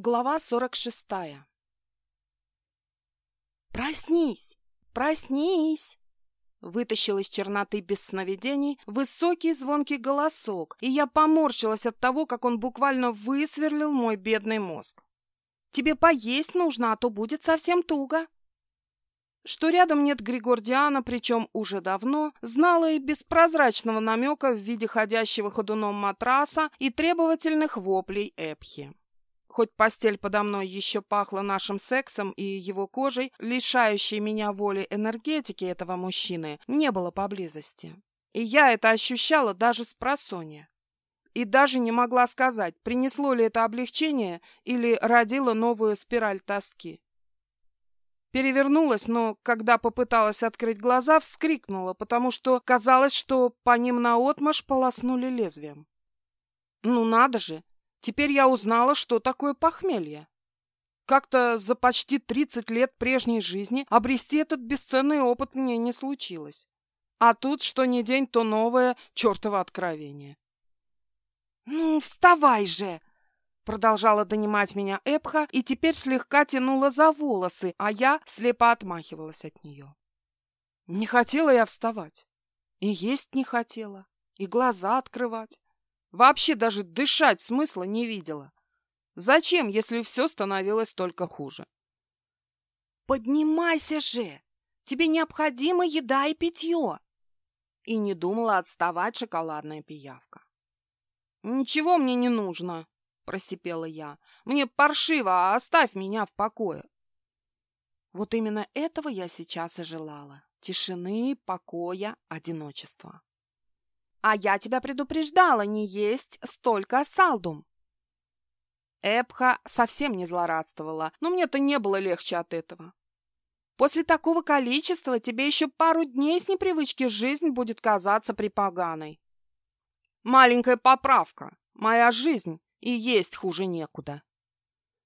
Глава сорок шестая «Проснись! Проснись!» Вытащил из черноты без сновидений высокий звонкий голосок, и я поморщилась от того, как он буквально высверлил мой бедный мозг. «Тебе поесть нужно, а то будет совсем туго!» Что рядом нет Григордиана, причем уже давно, знала и без прозрачного намека в виде ходящего ходуном матраса и требовательных воплей Эпхи. Хоть постель подо мной еще пахла нашим сексом и его кожей, лишающей меня воли энергетики этого мужчины, не было поблизости. И я это ощущала даже с просонья. И даже не могла сказать, принесло ли это облегчение или родило новую спираль тоски. Перевернулась, но, когда попыталась открыть глаза, вскрикнула, потому что казалось, что по ним наотмашь полоснули лезвием. Ну надо же! Теперь я узнала, что такое похмелье. Как-то за почти 30 лет прежней жизни обрести этот бесценный опыт мне не случилось. А тут что ни день, то новое чертово откровение. «Ну, вставай же!» Продолжала донимать меня Эпха и теперь слегка тянула за волосы, а я слепо отмахивалась от нее. Не хотела я вставать. И есть не хотела, и глаза открывать. Вообще даже дышать смысла не видела. Зачем, если все становилось только хуже? «Поднимайся же! Тебе необходима еда и питье!» И не думала отставать шоколадная пиявка. «Ничего мне не нужно!» — просипела я. «Мне паршиво, а оставь меня в покое!» Вот именно этого я сейчас и желала. Тишины, покоя, одиночества. А я тебя предупреждала не есть столько салдум. Эпха совсем не злорадствовала, но мне-то не было легче от этого. После такого количества тебе еще пару дней с непривычки жизнь будет казаться припоганой. Маленькая поправка. Моя жизнь и есть хуже некуда.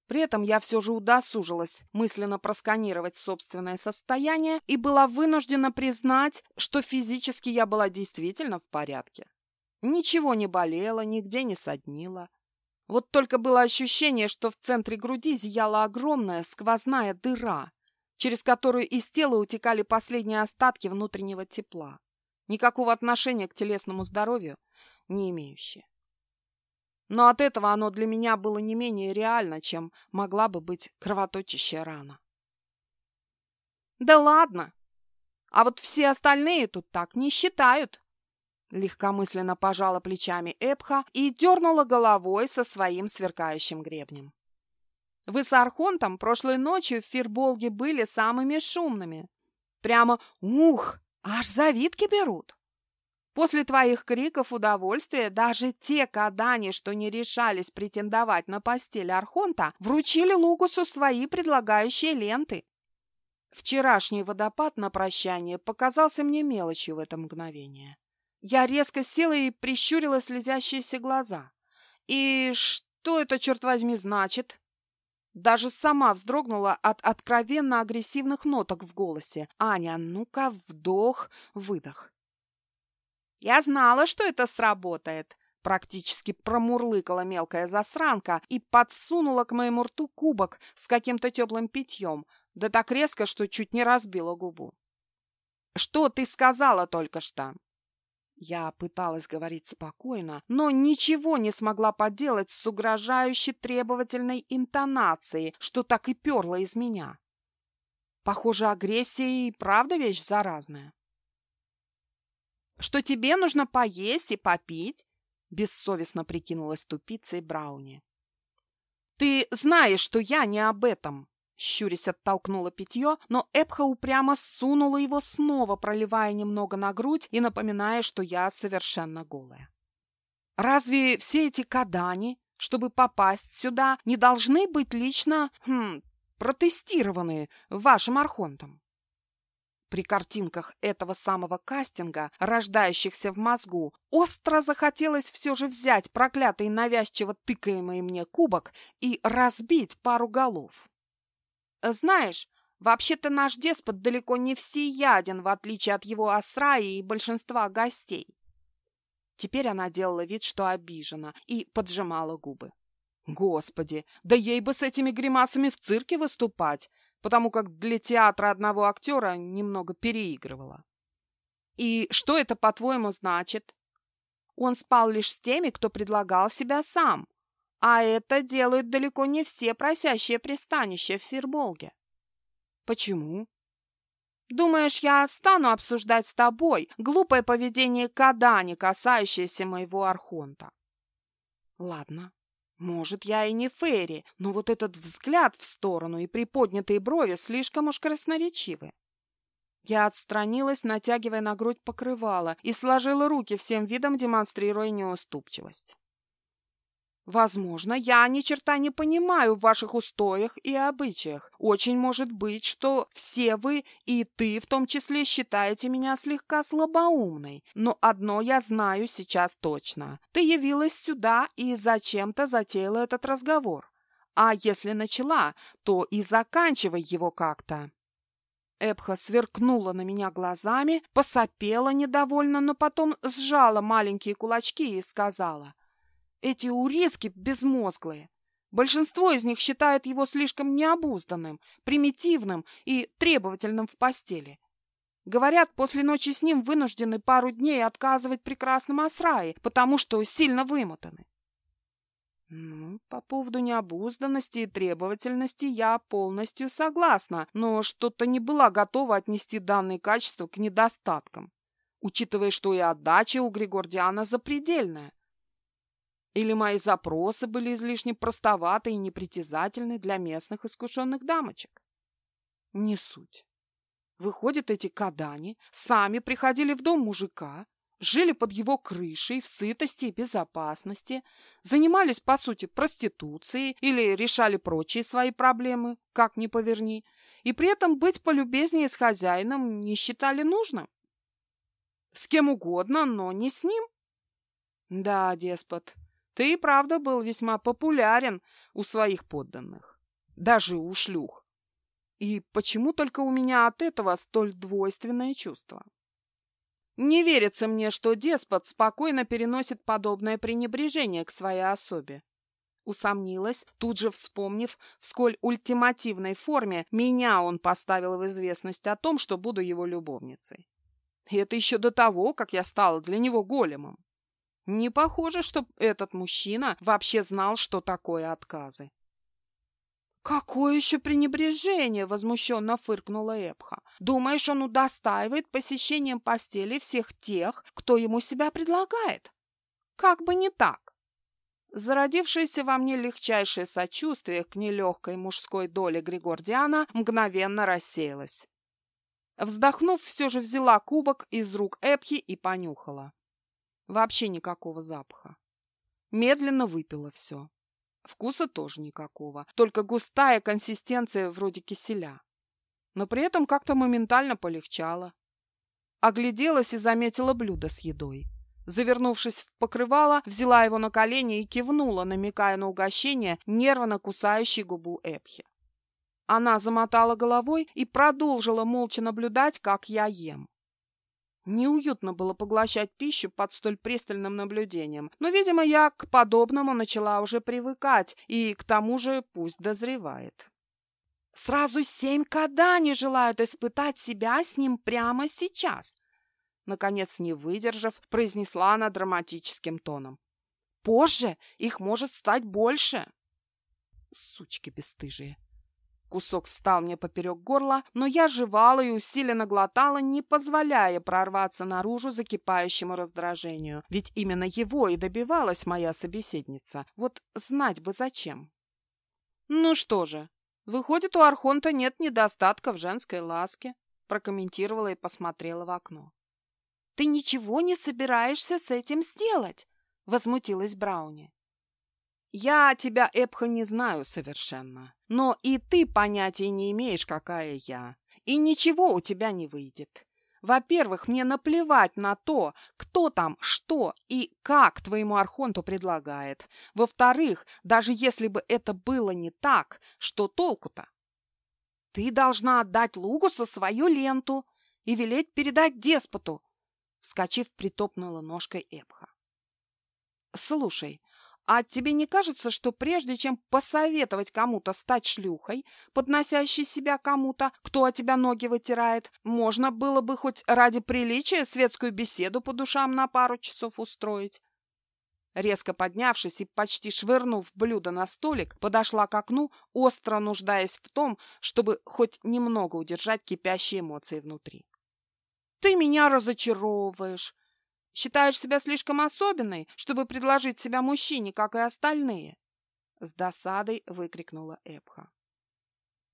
При этом я все же удосужилась мысленно просканировать собственное состояние и была вынуждена признать, что физически я была действительно в порядке. Ничего не болело, нигде не соднило. Вот только было ощущение, что в центре груди зияла огромная сквозная дыра, через которую из тела утекали последние остатки внутреннего тепла, никакого отношения к телесному здоровью не имеющие но от этого оно для меня было не менее реально, чем могла бы быть кровоточащая рана. «Да ладно! А вот все остальные тут так не считают!» Легкомысленно пожала плечами Эпха и дернула головой со своим сверкающим гребнем. «Вы с Архонтом прошлой ночью в Фирболге были самыми шумными. Прямо ух, аж завидки берут!» После твоих криков удовольствия даже те кадани, что не решались претендовать на постель Архонта, вручили Лугусу свои предлагающие ленты. Вчерашний водопад на прощание показался мне мелочью в это мгновение. Я резко села и прищурила слезящиеся глаза. И что это, черт возьми, значит? Даже сама вздрогнула от откровенно агрессивных ноток в голосе. «Аня, ну-ка, вдох, выдох». Я знала, что это сработает. Практически промурлыкала мелкая засранка и подсунула к моему рту кубок с каким-то теплым питьем, да так резко, что чуть не разбила губу. «Что ты сказала только что?» Я пыталась говорить спокойно, но ничего не смогла поделать с угрожающе требовательной интонацией, что так и перло из меня. Похоже, агрессия и правда вещь заразная что тебе нужно поесть и попить?» Бессовестно прикинулась тупицей Брауни. «Ты знаешь, что я не об этом!» Щурясь оттолкнула питье, но Эпха упрямо сунула его снова, проливая немного на грудь и напоминая, что я совершенно голая. «Разве все эти кадани, чтобы попасть сюда, не должны быть лично хм, протестированы вашим архонтом?» При картинках этого самого кастинга, рождающихся в мозгу, остро захотелось все же взять проклятый навязчиво тыкаемый мне кубок и разбить пару голов. Знаешь, вообще-то наш деспот далеко не всеяден, в отличие от его осраи и большинства гостей. Теперь она делала вид, что обижена, и поджимала губы. Господи, да ей бы с этими гримасами в цирке выступать, потому как для театра одного актера немного переигрывала. И что это, по-твоему, значит? Он спал лишь с теми, кто предлагал себя сам, а это делают далеко не все просящие пристанища в Фирболге. Почему? Думаешь, я стану обсуждать с тобой глупое поведение Кадани, касающееся моего Архонта? Ладно, может, я и не Ферри, но вот этот взгляд в сторону и приподнятые брови слишком уж красноречивы. Я отстранилась, натягивая на грудь покрывало, и сложила руки всем видом, демонстрируя неуступчивость. Возможно, я ни черта не понимаю в ваших устоях и обычаях. Очень может быть, что все вы, и ты в том числе, считаете меня слегка слабоумной. Но одно я знаю сейчас точно. Ты явилась сюда и зачем-то затеяла этот разговор. А если начала, то и заканчивай его как-то. Эбха сверкнула на меня глазами, посопела недовольно, но потом сжала маленькие кулачки и сказала — эти уриски безмозглые. Большинство из них считают его слишком необузданным, примитивным и требовательным в постели. Говорят, после ночи с ним вынуждены пару дней отказывать прекрасным Асраи, потому что сильно вымотаны. Ну, по поводу необузданности и требовательности я полностью согласна, но что-то не была готова отнести данные качества к недостаткам, учитывая, что и отдача у Григордиана запредельная. Или мои запросы были излишне простоваты и непритязательны для местных искушенных дамочек? Не суть. Выходят, эти кадани сами приходили в дом мужика, жили под его крышей в сытости и безопасности, занимались, по сути, проституцией или решали прочие свои проблемы, как ни поверни, и при этом быть полюбезнее с хозяином не считали нужным. С кем угодно, но не с ним. Да, деспот, ты и правда был весьма популярен у своих подданных, даже у шлюх. И почему только у меня от этого столь двойственное чувство? Не верится мне, что деспот спокойно переносит подобное пренебрежение к своей особе. Усомнилась, тут же вспомнив, в сколь ультимативной форме меня он поставил в известность о том, что буду его любовницей. И это еще до того, как я стала для него големом. Не похоже, что этот мужчина вообще знал, что такое отказы. «Какое еще пренебрежение!» — возмущенно фыркнула Эпха. «Думаешь, он удостаивает посещением постели всех тех, кто ему себя предлагает? Как бы не так!» Зародившееся во мне легчайшее сочувствие к нелегкой мужской доле Григордиана мгновенно рассеялось. Вздохнув, все же взяла кубок из рук Эпхи и понюхала. Вообще никакого запаха. Медленно выпила все. Вкуса тоже никакого, только густая консистенция вроде киселя. Но при этом как-то моментально полегчало. Огляделась и заметила блюдо с едой. Завернувшись в покрывало, взяла его на колени и кивнула, намекая на угощение, нервно кусающей губу Эпхи. Она замотала головой и продолжила молча наблюдать, как я ем. Неуютно было поглощать пищу под столь пристальным наблюдением, но, видимо, я к подобному начала уже привыкать, и к тому же пусть дозревает. Сразу семь кода не желают испытать себя с ним прямо сейчас. Наконец, не выдержав, произнесла она драматическим тоном. Позже их может стать больше. Сучки бесстыжие. Кусок встал мне поперек горла, но я жевала и усиленно глотала, не позволяя прорваться наружу закипающему раздражению. Ведь именно его и добивалась моя собеседница. Вот знать бы зачем. «Ну что же, выходит, у Архонта нет недостатка в женской ласке», прокомментировала и посмотрела в окно. «Ты ничего не собираешься с этим сделать?» возмутилась Брауни. Я тебя, Эпха, не знаю совершенно. Но и ты понятия не имеешь, какая я. И ничего у тебя не выйдет. Во-первых, мне наплевать на то, кто там, что и как твоему Архонту предлагает. Во-вторых, даже если бы это было не так, что толку-то? Ты должна отдать Лугусу свою ленту и велеть передать деспоту. Вскочив, притопнула ножкой Эпха. Слушай, А тебе не кажется, что прежде чем посоветовать кому-то стать шлюхой, подносящей себя кому-то, кто от тебя ноги вытирает, можно было бы хоть ради приличия светскую беседу по душам на пару часов устроить? Резко поднявшись и почти швырнув блюдо на столик, подошла к окну, остро нуждаясь в том, чтобы хоть немного удержать кипящие эмоции внутри. «Ты меня разочаровываешь. Считаешь себя слишком особенной, чтобы предложить себя мужчине, как и остальные?» С досадой выкрикнула Эпха.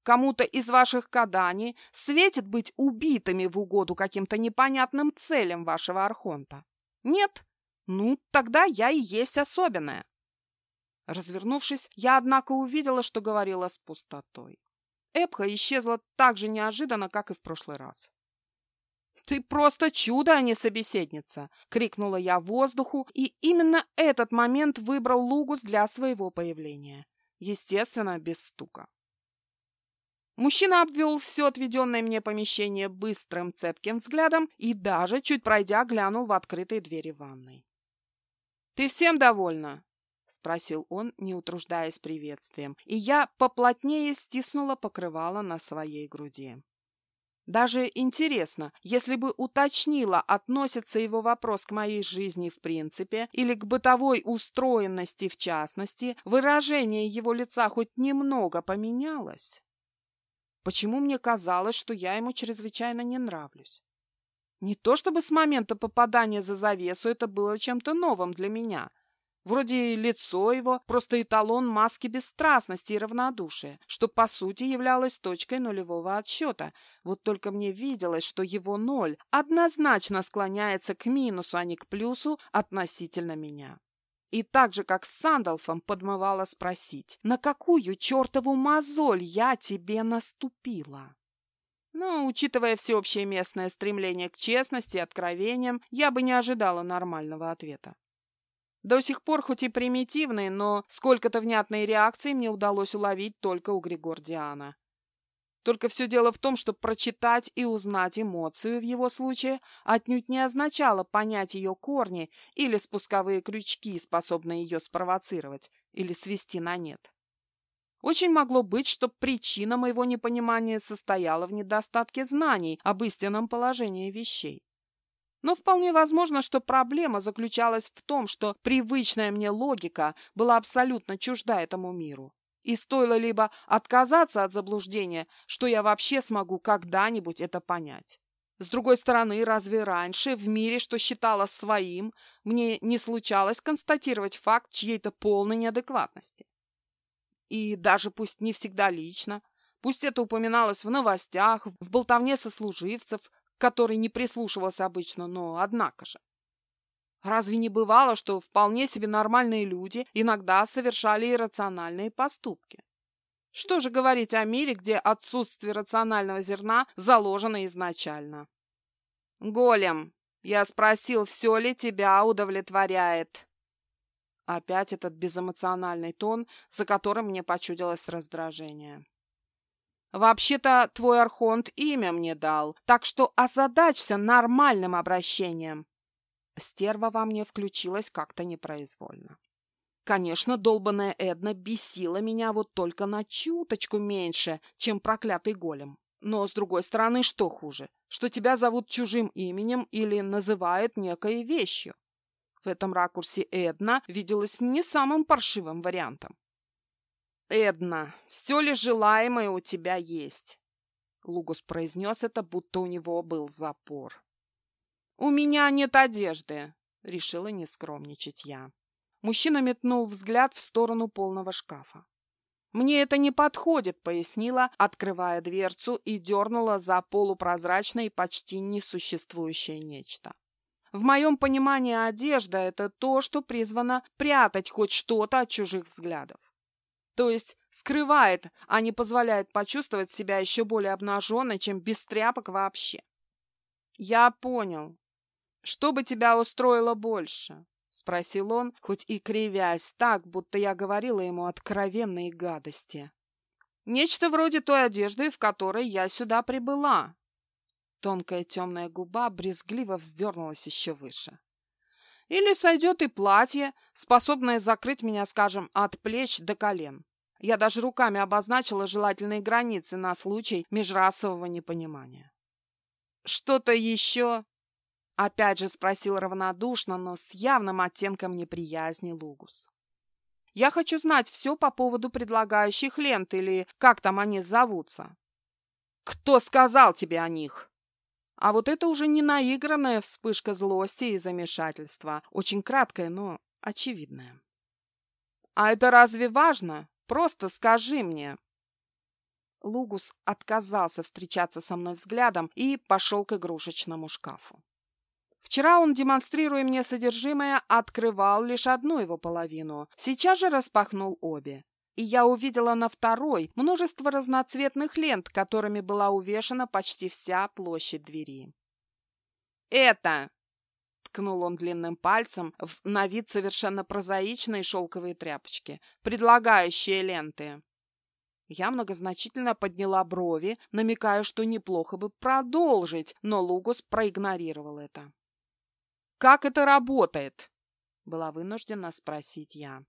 «Кому-то из ваших каданий светит быть убитыми в угоду каким-то непонятным целям вашего архонта? Нет?» Ну, тогда я и есть особенная. Развернувшись, я, однако, увидела, что говорила с пустотой. Эпха исчезла так же неожиданно, как и в прошлый раз. «Ты просто чудо, а не собеседница!» — крикнула я воздуху, и именно этот момент выбрал Лугус для своего появления. Естественно, без стука. Мужчина обвел все отведенное мне помещение быстрым цепким взглядом и даже, чуть пройдя, глянул в открытые двери ванной. «Ты всем довольна?» — спросил он, не утруждаясь приветствием, и я поплотнее стиснула покрывало на своей груди. Даже интересно, если бы уточнила, относится его вопрос к моей жизни в принципе или к бытовой устроенности в частности, выражение его лица хоть немного поменялось. Почему мне казалось, что я ему чрезвычайно не нравлюсь? Не то чтобы с момента попадания за завесу это было чем-то новым для меня. Вроде лицо его просто эталон маски бесстрастности и равнодушия, что по сути являлось точкой нулевого отсчета. Вот только мне виделось, что его ноль однозначно склоняется к минусу, а не к плюсу относительно меня. И так же, как с Сандалфом, подмывала спросить, на какую чертову мозоль я тебе наступила? Но, учитывая всеобщее местное стремление к честности и откровениям, я бы не ожидала нормального ответа. До сих пор, хоть и примитивные, но сколько-то внятной реакции мне удалось уловить только у Григордиана. Только все дело в том, что прочитать и узнать эмоцию в его случае отнюдь не означало понять ее корни или спусковые крючки, способные ее спровоцировать или свести на нет. Очень могло быть, что причина моего непонимания состояла в недостатке знаний об истинном положении вещей. Но вполне возможно, что проблема заключалась в том, что привычная мне логика была абсолютно чужда этому миру. И стоило либо отказаться от заблуждения, что я вообще смогу когда-нибудь это понять. С другой стороны, разве раньше в мире, что считала своим, мне не случалось констатировать факт чьей-то полной неадекватности? И даже пусть не всегда лично, пусть это упоминалось в новостях, в болтовне сослуживцев, который не прислушивался обычно, но однако же. Разве не бывало, что вполне себе нормальные люди иногда совершали иррациональные поступки? Что же говорить о мире, где отсутствие рационального зерна заложено изначально? «Голем, я спросил, все ли тебя удовлетворяет?» Опять этот безэмоциональный тон, за которым мне почудилось раздражение. «Вообще-то твой архонт имя мне дал, так что озадачься нормальным обращением». Стерва во мне включилась как-то непроизвольно. Конечно, долбаная Эдна бесила меня вот только на чуточку меньше, чем проклятый голем. Но, с другой стороны, что хуже? Что тебя зовут чужим именем или называют некой вещью? В этом ракурсе Эдна виделась не самым паршивым вариантом. «Эдна, все ли желаемое у тебя есть?» Лугус произнес это, будто у него был запор. «У меня нет одежды», — решила не скромничать я. Мужчина метнул взгляд в сторону полного шкафа. «Мне это не подходит», — пояснила, открывая дверцу и дернула за полупрозрачное и почти несуществующее нечто. В моем понимании одежда – это то, что призвано прятать хоть что-то от чужих взглядов. То есть скрывает, а не позволяет почувствовать себя еще более обнаженной, чем без тряпок вообще. Я понял. Что бы тебя устроило больше? — спросил он, хоть и кривясь так, будто я говорила ему откровенные гадости. «Нечто вроде той одежды, в которой я сюда прибыла», Тонкая темная губа брезгливо вздернулась еще выше. Или сойдет и платье, способное закрыть меня, скажем, от плеч до колен. Я даже руками обозначила желательные границы на случай межрасового непонимания. «Что-то еще?» Опять же спросил равнодушно, но с явным оттенком неприязни Лугус. «Я хочу знать все по поводу предлагающих лент или как там они зовутся». «Кто сказал тебе о них?» А вот это уже не наигранная вспышка злости и замешательства, очень краткая, но очевидная. «А это разве важно? Просто скажи мне!» Лугус отказался встречаться со мной взглядом и пошел к игрушечному шкафу. Вчера он, демонстрируя мне содержимое, открывал лишь одну его половину, сейчас же распахнул обе. И я увидела на второй множество разноцветных лент, которыми была увешана почти вся площадь двери. «Это!» — ткнул он длинным пальцем в на вид совершенно прозаичные шелковые тряпочки, предлагающие ленты. Я многозначительно подняла брови, намекая, что неплохо бы продолжить, но Лугус проигнорировал это. «Как это работает?» — была вынуждена спросить я.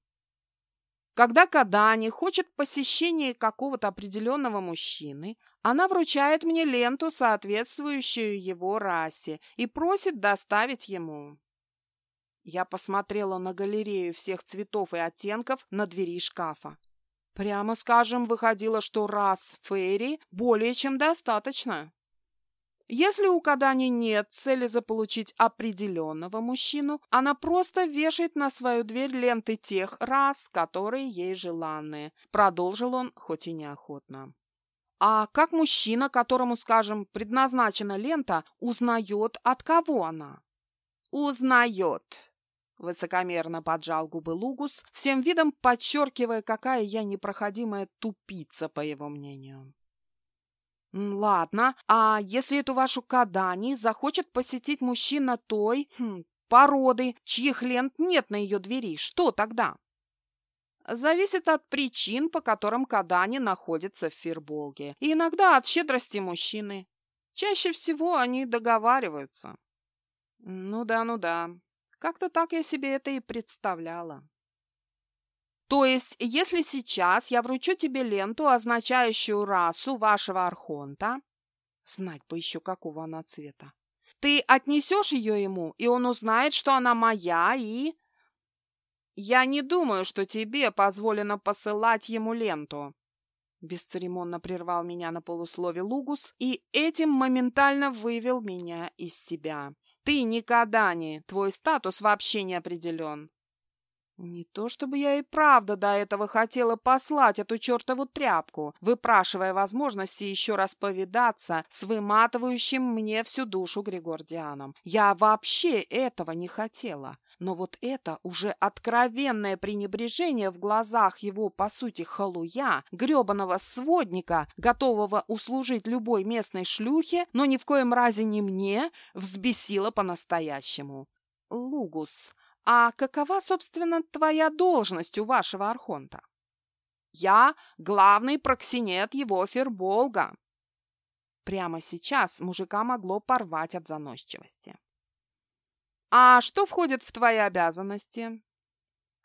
Когда Кадани хочет посещения какого-то определенного мужчины, она вручает мне ленту, соответствующую его расе, и просит доставить ему. Я посмотрела на галерею всех цветов и оттенков на двери шкафа. Прямо скажем, выходило, что раз Фейри более чем достаточно. Если у Кадани нет цели заполучить определенного мужчину, она просто вешает на свою дверь ленты тех рас, которые ей желанны. Продолжил он, хоть и неохотно. А как мужчина, которому, скажем, предназначена лента, узнает, от кого она? Узнает, Высокомерно поджал губы Лугус, всем видом подчеркивая, какая я непроходимая тупица, по его мнению. «Ладно, а если эту вашу Кадани захочет посетить мужчина той хм, породы, чьих лент нет на ее двери, что тогда?» Зависит от причин, по которым Кадани находится в Фирболге, и иногда от щедрости мужчины. Чаще всего они договариваются. Ну да, ну да, как-то так я себе это и представляла. То есть, если сейчас я вручу тебе ленту, означающую расу вашего архонта, знать бы еще какого она цвета, ты отнесешь ее ему, и он узнает, что она моя, и... Я не думаю, что тебе позволено посылать ему ленту. Бесцеремонно прервал меня на полуслове Лугус и этим моментально вывел меня из себя. Ты никогда не, твой статус вообще не определен. Не то чтобы я и правда до этого хотела послать эту чертову тряпку, выпрашивая возможности еще раз повидаться с выматывающим мне всю душу Григордианом. Я вообще этого не хотела. Но вот это уже откровенное пренебрежение в глазах его, по сути, халуя, гребаного сводника, готового услужить любой местной шлюхе, но ни в коем разе не мне, взбесило по-настоящему. «Лугус, а какова, собственно, твоя должность у вашего архонта?» «Я главный проксинет его Ферболга». Прямо сейчас мужика могло порвать от заносчивости. А что входит в твои обязанности?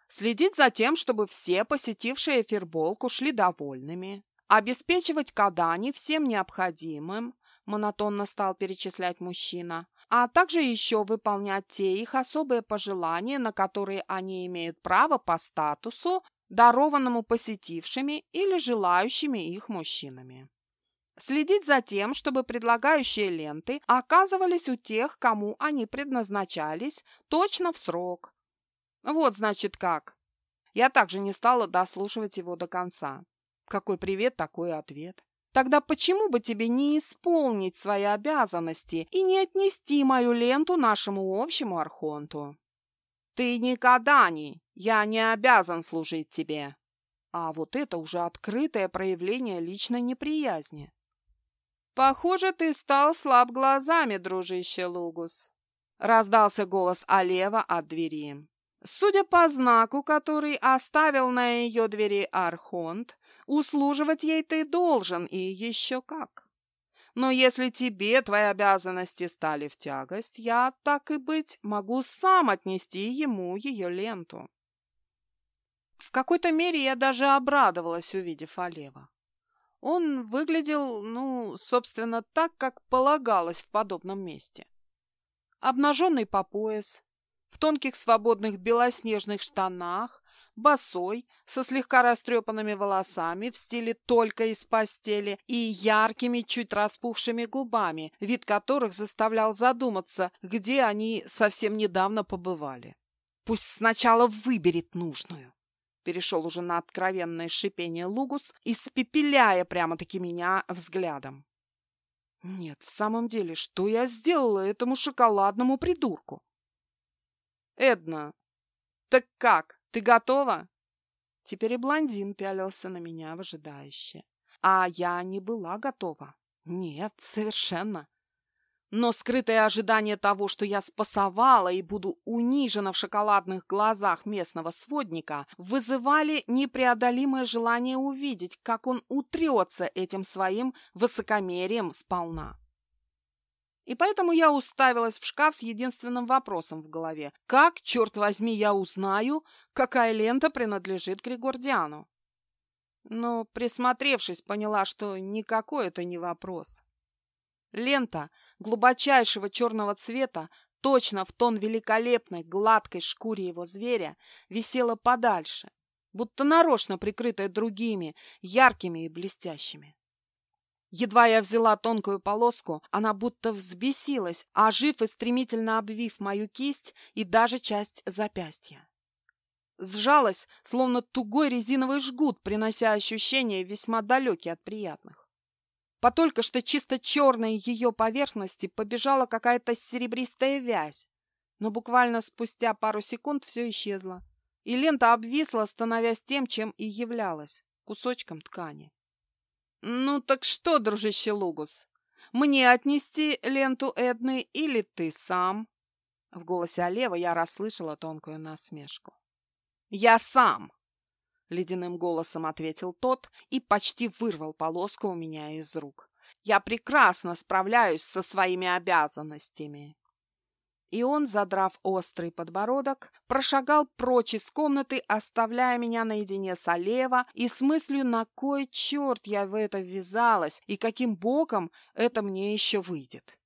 Следить за тем, чтобы все, посетившие ферболку, шли довольными. Обеспечивать Кадани всем необходимым, монотонно стал перечислять мужчина, а также еще выполнять те их особые пожелания, на которые они имеют право по статусу, дарованному посетившими или желающими их мужчинами. Следить за тем, чтобы предлагающие ленты оказывались у тех, кому они предназначались, точно в срок. Вот, значит, как. Я также не стала дослушивать его до конца. Какой привет, такой ответ. Тогда почему бы тебе не исполнить свои обязанности и не отнести мою ленту нашему общему архонту? Ты никогда не, я не обязан служить тебе. А вот это уже открытое проявление личной неприязни. «Похоже, ты стал слаб глазами, дружище Лугус», — раздался голос Алева от двери. Судя по знаку, который оставил на ее двери Архонт, услуживать ей ты должен, и еще как. Но если тебе твои обязанности стали в тягость, я, так и быть, могу сам отнести ему ее ленту. В какой-то мере я даже обрадовалась, увидев Олева. Он выглядел, ну, собственно, так, как полагалось в подобном месте. Обнаженный по пояс, в тонких свободных белоснежных штанах, босой, со слегка растрепанными волосами в стиле только из постели и яркими, чуть распухшими губами, вид которых заставлял задуматься, где они совсем недавно побывали. Пусть сначала выберет нужную. Перешел уже на откровенное шипение Лугус, испепеляя прямо-таки меня взглядом. Нет, в самом деле, что я сделала этому шоколадному придурку? Эдна, так как, ты готова? Теперь и блондин пялился на меня выжидающе. А я не была готова. Нет, совершенно. Но скрытое ожидание того, что я спасовала и буду унижена в шоколадных глазах местного сводника, вызывали непреодолимое желание увидеть, как он утрется этим своим высокомерием сполна. И поэтому я уставилась в шкаф с единственным вопросом в голове. Как, черт возьми, я узнаю, какая лента принадлежит Григордиану? Но, присмотревшись, поняла, что никакой это не вопрос. Лента глубочайшего черного цвета, точно в тон великолепной гладкой шкуре его зверя, висела подальше, будто нарочно прикрытая другими, яркими и блестящими. Едва я взяла тонкую полоску, она будто взбесилась, ожив и стремительно обвив мою кисть и даже часть запястья. Сжалась, словно тугой резиновый жгут, принося ощущения весьма далекие от приятных. По только что чисто черной ее поверхности побежала какая-то серебристая вязь, но буквально спустя пару секунд все исчезло, и лента обвисла, становясь тем, чем и являлась — кусочком ткани. «Ну так что, дружище Лугус, мне отнести ленту Эдны или ты сам?» В голосе Олева я расслышала тонкую насмешку. «Я сам!» — ледяным голосом ответил тот и почти вырвал полоску у меня из рук. «Я прекрасно справляюсь со своими обязанностями!» И он, задрав острый подбородок, прошагал прочь из комнаты, оставляя меня наедине с Олева и с мыслью, на кой черт я в это ввязалась и каким боком это мне еще выйдет.